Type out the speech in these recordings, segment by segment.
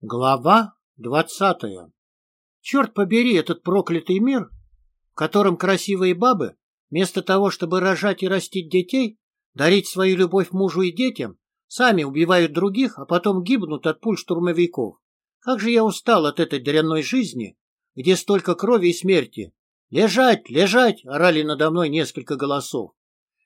Глава двадцатая. Черт побери этот проклятый мир, в котором красивые бабы, вместо того, чтобы рожать и растить детей, дарить свою любовь мужу и детям, сами убивают других, а потом гибнут от пуль штурмовиков. Как же я устал от этой дрянной жизни, где столько крови и смерти. «Лежать! Лежать!» — орали надо мной несколько голосов.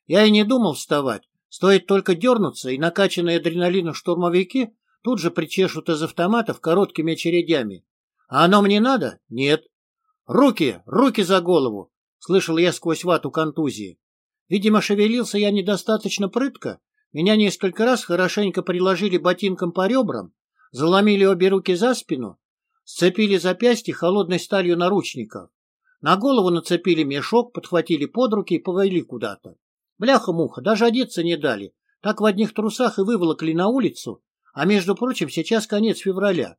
Я и не думал вставать. Стоит только дернуться, и накачанные адреналином штурмовики тут же причешут из автоматов короткими очередями. А оно мне надо? Нет. Руки, руки за голову, слышал я сквозь вату контузии. Видимо, шевелился я недостаточно прытко. Меня несколько раз хорошенько приложили ботинком по ребрам, заломили обе руки за спину, сцепили запястья холодной сталью наручников. На голову нацепили мешок, подхватили под руки и повели куда-то. Бляха-муха, даже одеться не дали. Так в одних трусах и выволокли на улицу, а между прочим, сейчас конец февраля.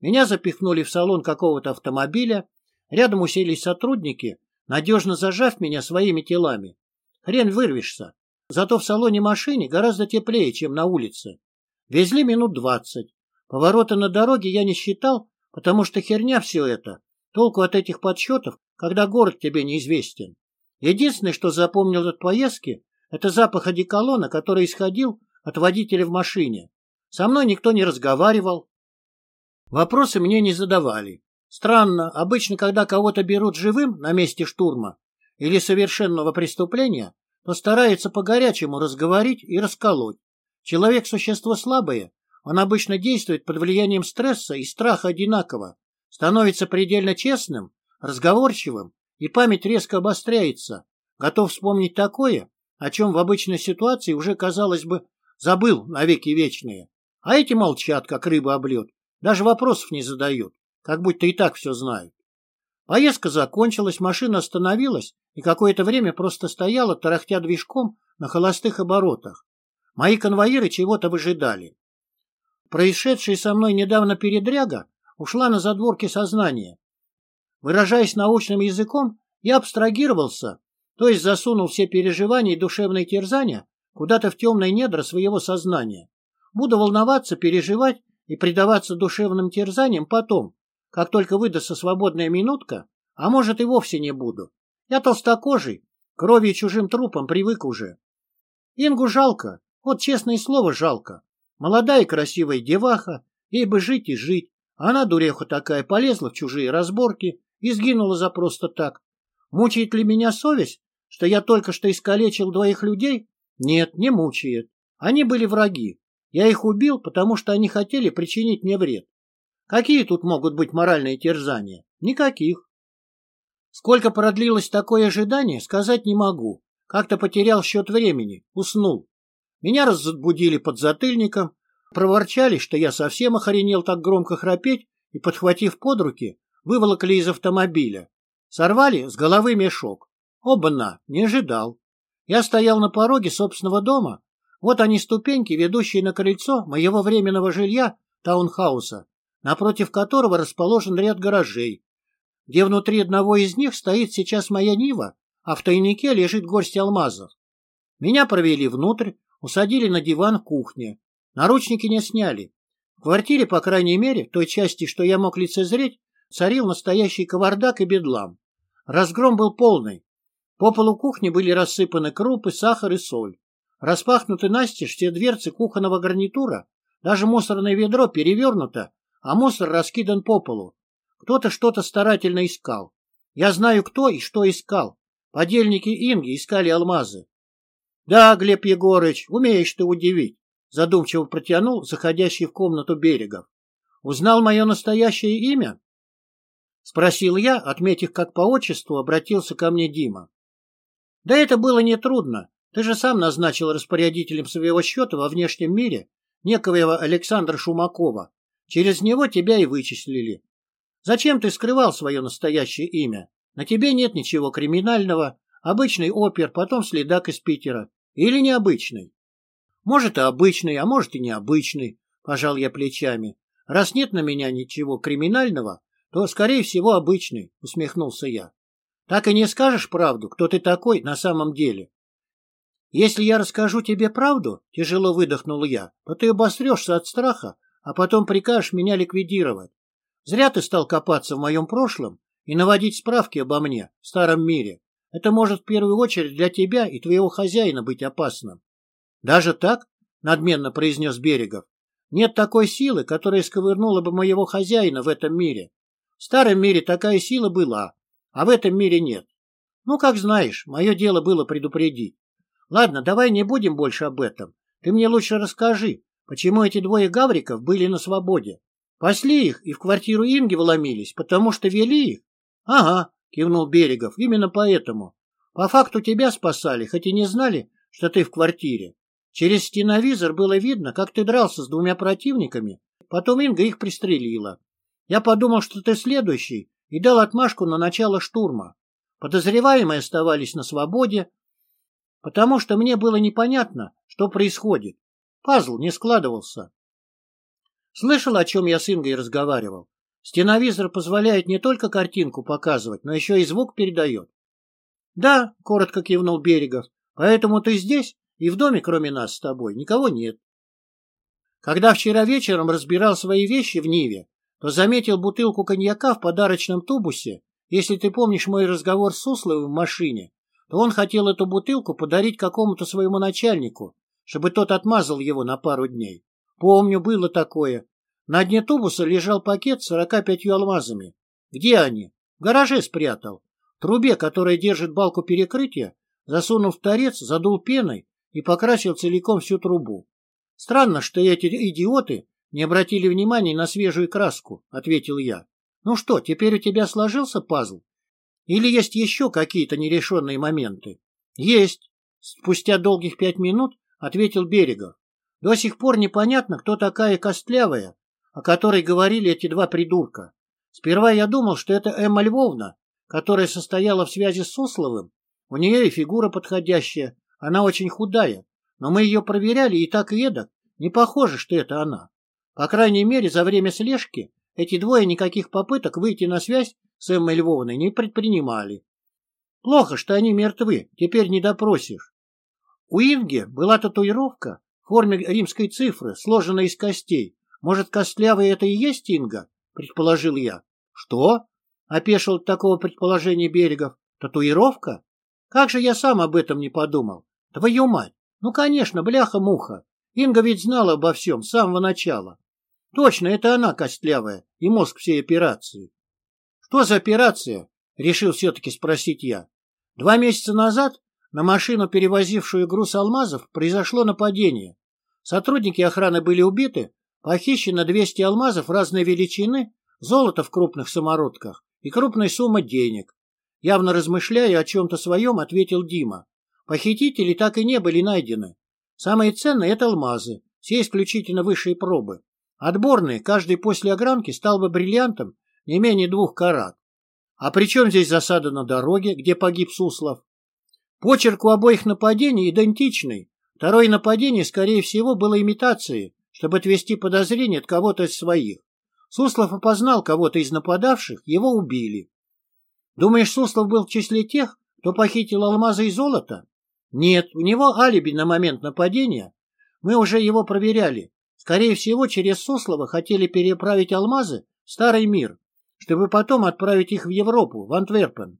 Меня запихнули в салон какого-то автомобиля, рядом уселись сотрудники, надежно зажав меня своими телами. Хрен вырвешься. Зато в салоне машины гораздо теплее, чем на улице. Везли минут двадцать. Повороты на дороге я не считал, потому что херня все это. Толку от этих подсчетов, когда город тебе неизвестен. Единственное, что запомнил от поездки, это запах одеколона, который исходил от водителя в машине. Со мной никто не разговаривал. Вопросы мне не задавали. Странно, обычно, когда кого-то берут живым на месте штурма или совершенного преступления, то стараются по-горячему разговорить и расколоть. Человек – существо слабое, он обычно действует под влиянием стресса и страха одинаково, становится предельно честным, разговорчивым, и память резко обостряется, готов вспомнить такое, о чем в обычной ситуации уже, казалось бы, забыл навеки вечные. А эти молчат, как рыба об лед, даже вопросов не задают, как будто и так все знают. Поездка закончилась, машина остановилась и какое-то время просто стояла, тарахтя движком на холостых оборотах. Мои конвоиры чего-то выжидали. Происшедшая со мной недавно передряга ушла на задворки сознания. Выражаясь научным языком, я абстрагировался, то есть засунул все переживания и душевные терзания куда-то в темные недра своего сознания. Буду волноваться, переживать и предаваться душевным терзаниям потом, как только выдастся свободная минутка, а может и вовсе не буду. Я толстокожий, крови чужим трупом привык уже. Ингу жалко, вот честное слово жалко. Молодая и красивая деваха, ей бы жить и жить. Она, дуреха такая, полезла в чужие разборки и сгинула за просто так. Мучает ли меня совесть, что я только что искалечил двоих людей? Нет, не мучает. Они были враги, я их убил, потому что они хотели причинить мне вред. Какие тут могут быть моральные терзания? Никаких. Сколько продлилось такое ожидание, сказать не могу. Как-то потерял счет времени, уснул. Меня разбудили под затыльником, проворчали, что я совсем охренел так громко храпеть, и, подхватив под руки, выволокли из автомобиля. Сорвали с головы мешок. Оба-на, не ожидал. Я стоял на пороге собственного дома, вот они ступеньки, ведущие на крыльцо моего временного жилья, таунхауса, напротив которого расположен ряд гаражей, где внутри одного из них стоит сейчас моя Нива, а в тайнике лежит горсть алмазов. Меня провели внутрь, усадили на диван в кухне. Наручники не сняли. В квартире, по крайней мере, в той части, что я мог лицезреть, царил настоящий кавардак и бедлам. Разгром был полный. По полу кухни были рассыпаны крупы, сахар и соль. Распахнуты настежь все дверцы кухонного гарнитура, даже мусорное ведро перевернуто, а мусор раскидан по полу. Кто-то что-то старательно искал. Я знаю, кто и что искал. Подельники Инги искали алмазы. — Да, Глеб Егорыч, умеешь ты удивить, — задумчиво протянул заходящий в комнату Берегов. — Узнал мое настоящее имя? — спросил я, отметив, как по отчеству обратился ко мне Дима. — Да это было нетрудно. Ты же сам назначил распорядителем своего счета во внешнем мире некоего Александра Шумакова. Через него тебя и вычислили. Зачем ты скрывал свое настоящее имя? На тебе нет ничего криминального. Обычный опер, потом следак из Питера. Или необычный? Может, и обычный, а может, и необычный, пожал я плечами. Раз нет на меня ничего криминального, то, скорее всего, обычный, усмехнулся я. Так и не скажешь правду, кто ты такой на самом деле. Если я расскажу тебе правду, тяжело выдохнул я, то ты обосрешься от страха, а потом прикажешь меня ликвидировать. Зря ты стал копаться в моем прошлом и наводить справки обо мне в старом мире. Это может в первую очередь для тебя и твоего хозяина быть опасным. Даже так? Надменно произнес Берегов. Нет такой силы, которая сковырнула бы моего хозяина в этом мире. В старом мире такая сила была, а в этом мире нет. Ну, как знаешь, мое дело было предупредить. Ладно, давай не будем больше об этом. Ты мне лучше расскажи, почему эти двое гавриков были на свободе. Пасли их и в квартиру Инги вломились, потому что вели их? Ага, кивнул Берегов, именно поэтому. По факту тебя спасали, хоть и не знали, что ты в квартире. Через стеновизор было видно, как ты дрался с двумя противниками, потом Инга их пристрелила. Я подумал, что ты следующий, и дал отмашку на начало штурма. Подозреваемые оставались на свободе, потому что мне было непонятно, что происходит. Пазл не складывался. Слышал, о чем я с Ингой разговаривал? Стеновизор позволяет не только картинку показывать, но еще и звук передает. — Да, — коротко кивнул Берегов, — поэтому ты здесь, и в доме, кроме нас с тобой, никого нет. Когда вчера вечером разбирал свои вещи в Ниве, то заметил бутылку коньяка в подарочном тубусе. Если ты помнишь мой разговор с Сусловым в машине, он хотел эту бутылку подарить какому-то своему начальнику, чтобы тот отмазал его на пару дней. Помню, было такое. На дне тубуса лежал пакет с сорока пятью алмазами. Где они? В гараже спрятал. В трубе, которая держит балку перекрытия, засунул в торец, задул пеной и покрасил целиком всю трубу. Странно, что эти идиоты не обратили внимания на свежую краску, — ответил я. Ну что, теперь у тебя сложился пазл? Или есть еще какие-то нерешенные моменты? Есть. Спустя долгих пять минут ответил Берегов. До сих пор непонятно, кто такая Костлявая, о которой говорили эти два придурка. Сперва я думал, что это Эмма Львовна, которая состояла в связи с Сусловым. У нее и фигура подходящая, она очень худая, но мы ее проверяли и так и эдак, не похоже, что это она. По крайней мере, за время слежки эти двое никаких попыток выйти на связь с Эммой Львовной не предпринимали. Плохо, что они мертвы, теперь не допросишь. У Инги была татуировка в форме римской цифры, сложенная из костей. Может, костлявый это и есть Инга? Предположил я. Что? Опешил такого предположения Берегов. Татуировка? Как же я сам об этом не подумал? Твою мать! Ну, конечно, бляха-муха. Инга ведь знала обо всем с самого начала. Точно, это она костлявая и мозг всей операции. Что за операция? Решил все-таки спросить я. Два месяца назад на машину, перевозившую груз алмазов, произошло нападение. Сотрудники охраны были убиты, похищено 200 алмазов разной величины, золото в крупных самородках и крупная сумма денег. Явно размышляя о чем-то своем, ответил Дима. Похитители так и не были найдены. Самые ценные – это алмазы, все исключительно высшие пробы. Отборный, каждый после огранки стал бы бриллиантом не менее двух карат. А при чем здесь засада на дороге, где погиб Суслов? Почерк у обоих нападений идентичный. Второе нападение, скорее всего, было имитацией, чтобы отвести подозрение от кого-то из своих. Суслов опознал кого-то из нападавших, его убили. Думаешь, Суслов был в числе тех, кто похитил алмазы и золото? Нет, у него алиби на момент нападения. Мы уже его проверяли. Скорее всего, через Суслова хотели переправить алмазы в Старый мир, чтобы потом отправить их в Европу, в Антверпен.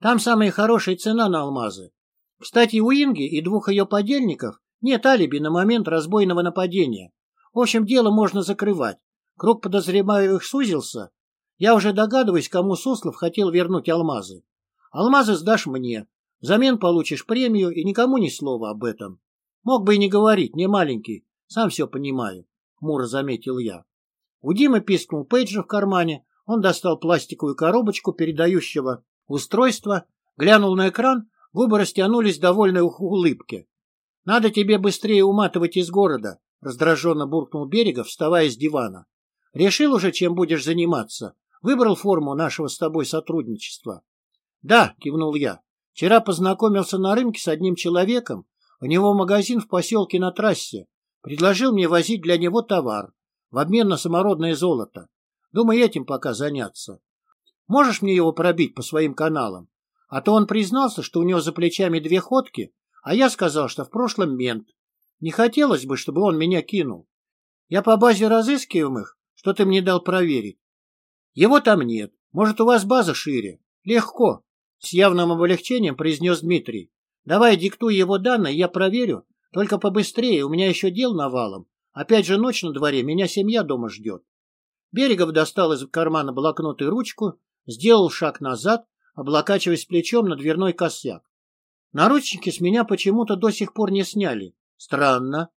Там самая хорошая цена на алмазы. Кстати, у Инги и двух ее подельников нет алиби на момент разбойного нападения. В общем, дело можно закрывать. Круг подозреваемых сузился. Я уже догадываюсь, кому Суслов хотел вернуть алмазы. Алмазы сдашь мне. Взамен получишь премию и никому ни слова об этом. Мог бы и не говорить, не маленький, сам все понимаю, — хмуро заметил я. У Димы пискнул пейджер в кармане, он достал пластиковую коробочку передающего устройства, глянул на экран, губы растянулись в довольной улыбке. — Надо тебе быстрее уматывать из города, — раздраженно буркнул Берегов, вставая с дивана. — Решил уже, чем будешь заниматься? Выбрал форму нашего с тобой сотрудничества? — Да, — кивнул я. — Вчера познакомился на рынке с одним человеком, у него магазин в поселке на трассе. Предложил мне возить для него товар в обмен на самородное золото. Думаю, этим пока заняться. Можешь мне его пробить по своим каналам? А то он признался, что у него за плечами две ходки, а я сказал, что в прошлом мент. Не хотелось бы, чтобы он меня кинул. Я по базе разыскиваемых, что ты мне дал проверить. Его там нет. Может, у вас база шире? Легко. С явным облегчением произнес Дмитрий. Давай диктуй его данные, я проверю. Только побыстрее, у меня еще дел навалом. Опять же ночь на дворе, меня семья дома ждет. Берегов достал из кармана блокнот и ручку, сделал шаг назад, облокачиваясь плечом на дверной косяк. Наручники с меня почему-то до сих пор не сняли. Странно.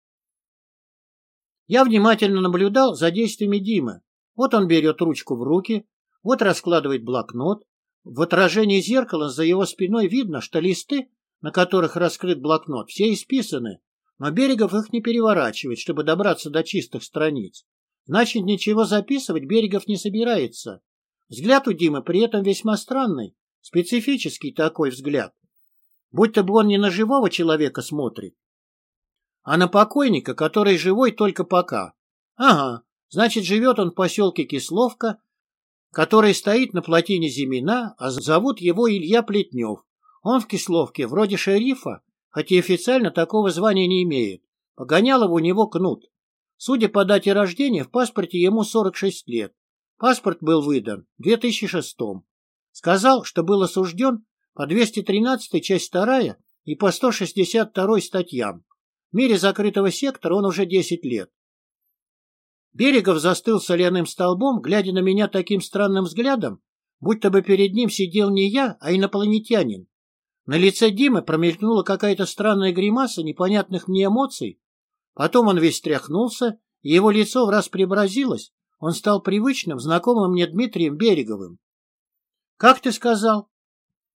Я внимательно наблюдал за действиями Димы. Вот он берет ручку в руки, вот раскладывает блокнот. В отражении зеркала за его спиной видно, что листы, на которых раскрыт блокнот, все исписаны, но Берегов их не переворачивает, чтобы добраться до чистых страниц. Значит, ничего записывать Берегов не собирается. Взгляд у Димы при этом весьма странный, специфический такой взгляд. Будто бы он не на живого человека смотрит, а на покойника, который живой только пока. Ага, значит, живет он в поселке Кисловка, который стоит на плотине Зимина, а зовут его Илья Плетнев. Он в Кисловке вроде шерифа, хотя официально такого звания не имеет. Погонял его у него кнут. Судя по дате рождения, в паспорте ему 46 лет. Паспорт был выдан в 2006 -м. Сказал, что был осужден по 213 часть 2 и по 162 статьям. В мире закрытого сектора он уже 10 лет. Берегов застыл соляным столбом, глядя на меня таким странным взглядом, будто бы перед ним сидел не я, а инопланетянин. На лице Димы промелькнула какая-то странная гримаса непонятных мне эмоций, Потом он весь тряхнулся, и его лицо в раз преобразилось. Он стал привычным, знакомым мне Дмитрием Береговым. — Как ты сказал?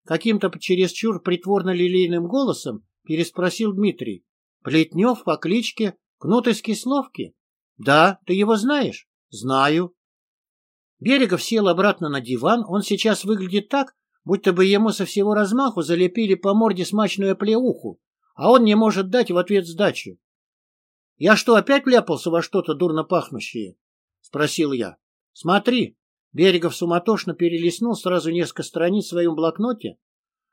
Каким-то чересчур притворно-лилейным голосом переспросил Дмитрий. — Плетнев по кличке Кнут из Кисловки? — Да, ты его знаешь? — Знаю. Берегов сел обратно на диван. Он сейчас выглядит так, будто бы ему со всего размаху залепили по морде смачную плеуху, а он не может дать в ответ сдачу. Я что, опять вляпался во что-то дурно пахнущее? — спросил я. — Смотри. Берегов суматошно перелистнул сразу несколько страниц в своем блокноте,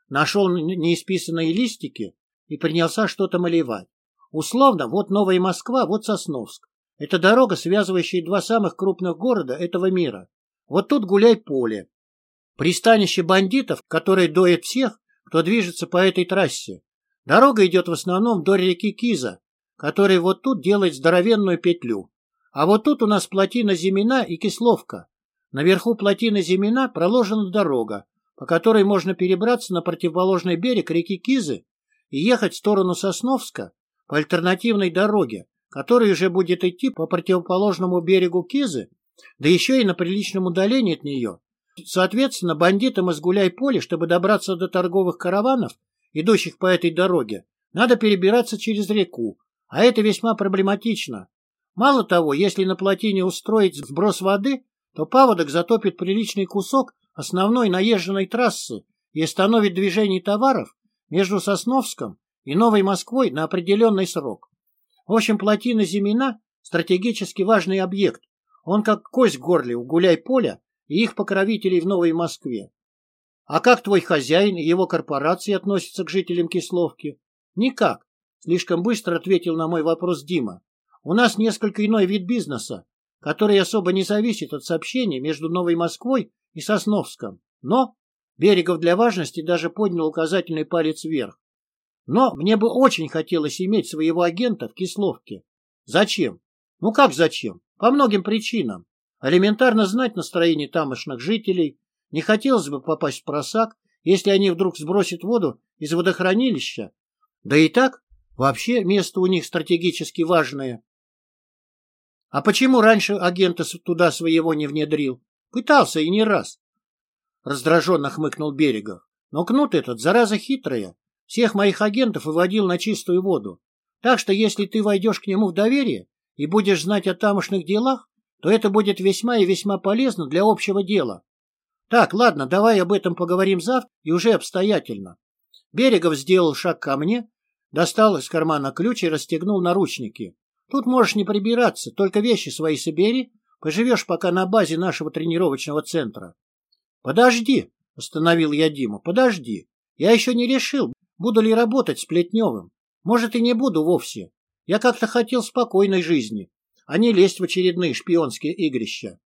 нашел неисписанные листики и принялся что-то малевать. Условно, вот Новая Москва, вот Сосновск. Это дорога, связывающая два самых крупных города этого мира. Вот тут гуляй поле. Пристанище бандитов, которое доет всех, кто движется по этой трассе. Дорога идет в основном до реки Киза, который вот тут делает здоровенную петлю. А вот тут у нас плотина Зимина и Кисловка. Наверху плотины Зимина проложена дорога, по которой можно перебраться на противоположный берег реки Кизы и ехать в сторону Сосновска по альтернативной дороге, которая уже будет идти по противоположному берегу Кизы, да еще и на приличном удалении от нее. Соответственно, бандитам из Гуляй-Поля, чтобы добраться до торговых караванов, идущих по этой дороге, надо перебираться через реку, а это весьма проблематично. Мало того, если на плотине устроить сброс воды, то паводок затопит приличный кусок основной наезженной трассы и остановит движение товаров между Сосновском и Новой Москвой на определенный срок. В общем, плотина Зимина – стратегически важный объект. Он как кость в у гуляй-поля и их покровителей в Новой Москве. А как твой хозяин и его корпорации относятся к жителям Кисловки? Никак. Слишком быстро ответил на мой вопрос Дима. У нас несколько иной вид бизнеса, который особо не зависит от сообщений между Новой Москвой и Сосновском. Но Берегов для важности даже поднял указательный палец вверх. Но мне бы очень хотелось иметь своего агента в Кисловке. Зачем? Ну как зачем? По многим причинам. Элементарно знать настроение тамошних жителей. Не хотелось бы попасть в просак, если они вдруг сбросят воду из водохранилища. Да и так Вообще место у них стратегически важное. А почему раньше агента туда своего не внедрил? Пытался и не раз. Раздраженно хмыкнул Берегов. Но кнут этот, зараза хитрая, всех моих агентов выводил на чистую воду. Так что если ты войдешь к нему в доверие и будешь знать о тамошних делах, то это будет весьма и весьма полезно для общего дела. Так, ладно, давай об этом поговорим завтра и уже обстоятельно. Берегов сделал шаг ко мне, Достал из кармана ключ и расстегнул наручники. Тут можешь не прибираться, только вещи свои собери, поживешь пока на базе нашего тренировочного центра. Подожди, остановил я Диму, подожди. Я еще не решил, буду ли работать с Плетневым. Может, и не буду вовсе. Я как-то хотел спокойной жизни. А не лезть в очередные шпионские игрища.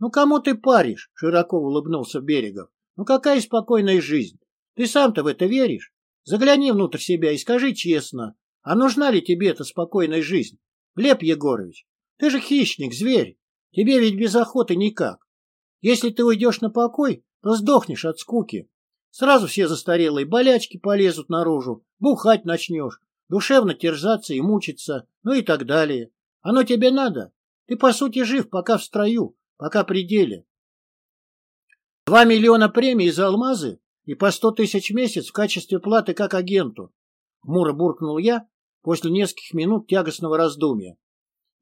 «Ну кому ты паришь?» — широко улыбнулся Берегов. «Ну какая спокойная жизнь? Ты сам-то в это веришь? Загляни внутрь себя и скажи честно, а нужна ли тебе эта спокойная жизнь? Глеб Егорович, ты же хищник, зверь. Тебе ведь без охоты никак. Если ты уйдешь на покой, то сдохнешь от скуки. Сразу все застарелые болячки полезут наружу, бухать начнешь, душевно терзаться и мучиться, ну и так далее. Оно тебе надо? Ты, по сути, жив, пока в строю, пока при деле. Два миллиона премий за алмазы и по сто тысяч в месяц в качестве платы как агенту. Хмуро буркнул я после нескольких минут тягостного раздумья.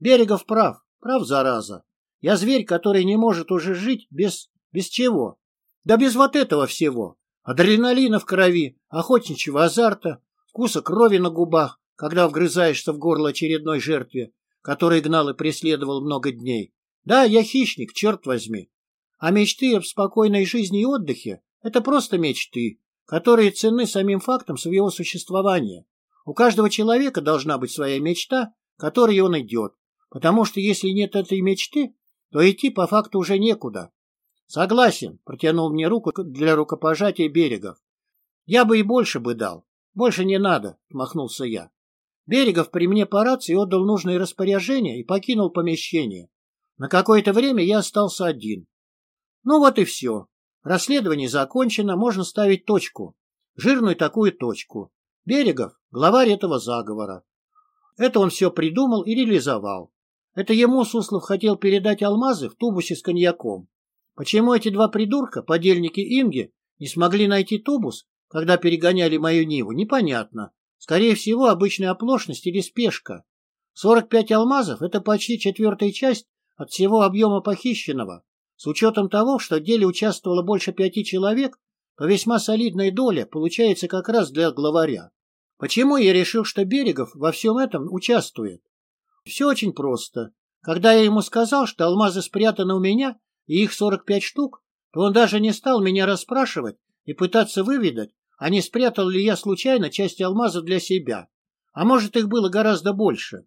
Берегов прав, прав, зараза. Я зверь, который не может уже жить без... без чего? Да без вот этого всего. Адреналина в крови, охотничьего азарта, вкуса крови на губах, когда вгрызаешься в горло очередной жертве, который гнал и преследовал много дней. Да, я хищник, черт возьми. А мечты об спокойной жизни и отдыхе — это просто мечты, которые ценны самим фактом своего существования. У каждого человека должна быть своя мечта, которой он идет, потому что если нет этой мечты, то идти по факту уже некуда. Согласен, протянул мне руку для рукопожатия Берегов. Я бы и больше бы дал. Больше не надо, махнулся я. Берегов при мне по рации отдал нужные распоряжения и покинул помещение. На какое-то время я остался один. Ну вот и все. Расследование закончено, можно ставить точку. Жирную такую точку. Берегов — главарь этого заговора. Это он все придумал и реализовал. Это ему Суслов хотел передать алмазы в тубусе с коньяком. Почему эти два придурка, подельники Инги, не смогли найти тубус, когда перегоняли мою Ниву, непонятно. Скорее всего, обычная оплошность или спешка. 45 алмазов – это почти четвертая часть от всего объема похищенного. С учетом того, что в деле участвовало больше пяти человек, то весьма солидная доля получается как раз для главаря. Почему я решил, что Берегов во всем этом участвует? Все очень просто. Когда я ему сказал, что алмазы спрятаны у меня, и их 45 штук, то он даже не стал меня расспрашивать и пытаться выведать, а не спрятал ли я случайно часть алмазов для себя. А может, их было гораздо больше.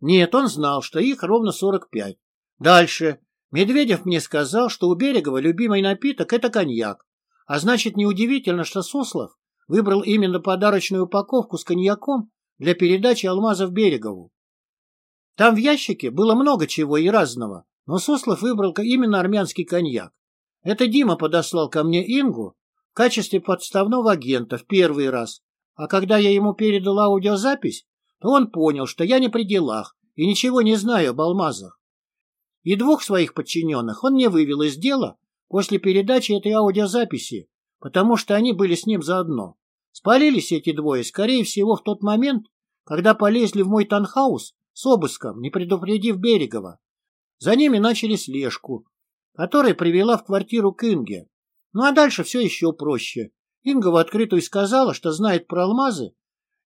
Нет, он знал, что их ровно 45. Дальше. Медведев мне сказал, что у Берегова любимый напиток – это коньяк. А значит, неудивительно, что Суслов выбрал именно подарочную упаковку с коньяком для передачи алмазов Берегову. Там в ящике было много чего и разного, но Суслов выбрал именно армянский коньяк. Это Дима подослал ко мне Ингу качестве подставного агента в первый раз, а когда я ему передал аудиозапись, то он понял, что я не при делах и ничего не знаю об алмазах. И двух своих подчиненных он не вывел из дела после передачи этой аудиозаписи, потому что они были с ним заодно. Спалились эти двое, скорее всего, в тот момент, когда полезли в мой танхаус с обыском, не предупредив Берегова. За ними начали слежку, которая привела в квартиру к Инге. Ну а дальше все еще проще. Инга в открытую сказала, что знает про алмазы,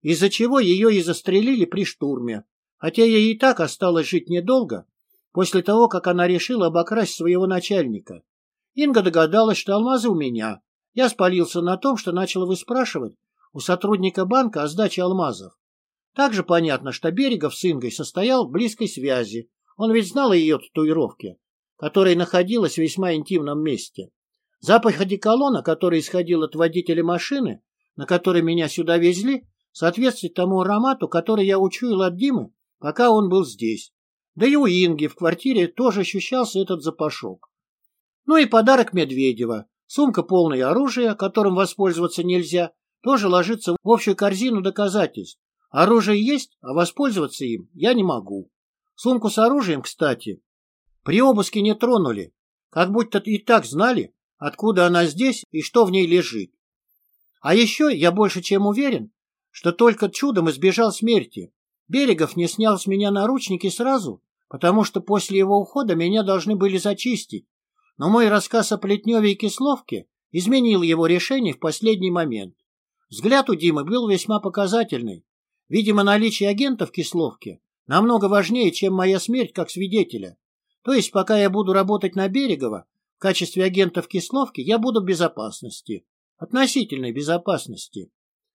из-за чего ее и застрелили при штурме, хотя ей и так осталось жить недолго, после того, как она решила обокрасть своего начальника. Инга догадалась, что алмазы у меня. Я спалился на том, что начал выспрашивать у сотрудника банка о сдаче алмазов. Также понятно, что Берегов с Ингой состоял в близкой связи. Он ведь знал о ее татуировке, которая находилась в весьма интимном месте. Запах одеколона, который исходил от водителя машины, на которой меня сюда везли, соответствует тому аромату, который я учуял от Димы, пока он был здесь. Да и у Инги в квартире тоже ощущался этот запашок. Ну и подарок Медведева. Сумка полная оружия, которым воспользоваться нельзя, тоже ложится в общую корзину доказательств. Оружие есть, а воспользоваться им я не могу. Сумку с оружием, кстати, при обыске не тронули, как будто и так знали, откуда она здесь и что в ней лежит. А еще я больше чем уверен, что только чудом избежал смерти. Берегов не снял с меня наручники сразу, потому что после его ухода меня должны были зачистить. Но мой рассказ о Плетневе и Кисловке изменил его решение в последний момент. Взгляд у Димы был весьма показательный. Видимо, наличие агента в Кисловке намного важнее, чем моя смерть как свидетеля. То есть, пока я буду работать на Берегово, в качестве агента в Кисловке, я буду в безопасности. Относительной безопасности.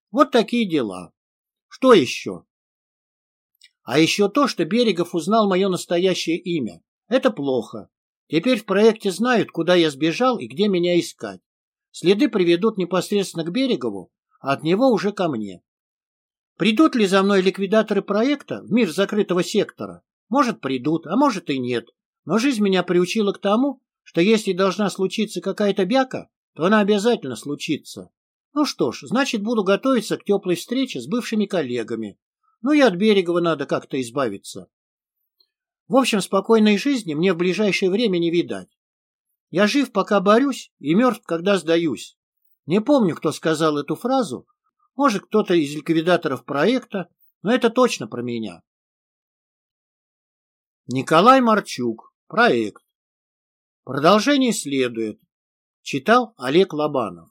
Вот такие дела. Что еще? А еще то, что Берегов узнал мое настоящее имя. Это плохо. Теперь в проекте знают, куда я сбежал и где меня искать. Следы приведут непосредственно к Берегову, а от него уже ко мне. Придут ли за мной ликвидаторы проекта в мир закрытого сектора? Может, придут, а может и нет. Но жизнь меня приучила к тому, что если должна случиться какая-то бяка, то она обязательно случится. Ну что ж, значит, буду готовиться к теплой встрече с бывшими коллегами. Ну и от Берегова надо как-то избавиться. В общем, спокойной жизни мне в ближайшее время не видать. Я жив, пока борюсь, и мертв, когда сдаюсь. Не помню, кто сказал эту фразу. Может, кто-то из ликвидаторов проекта, но это точно про меня. Николай Марчук. Проект. Продолжение следует. Читал Олег Лобанов.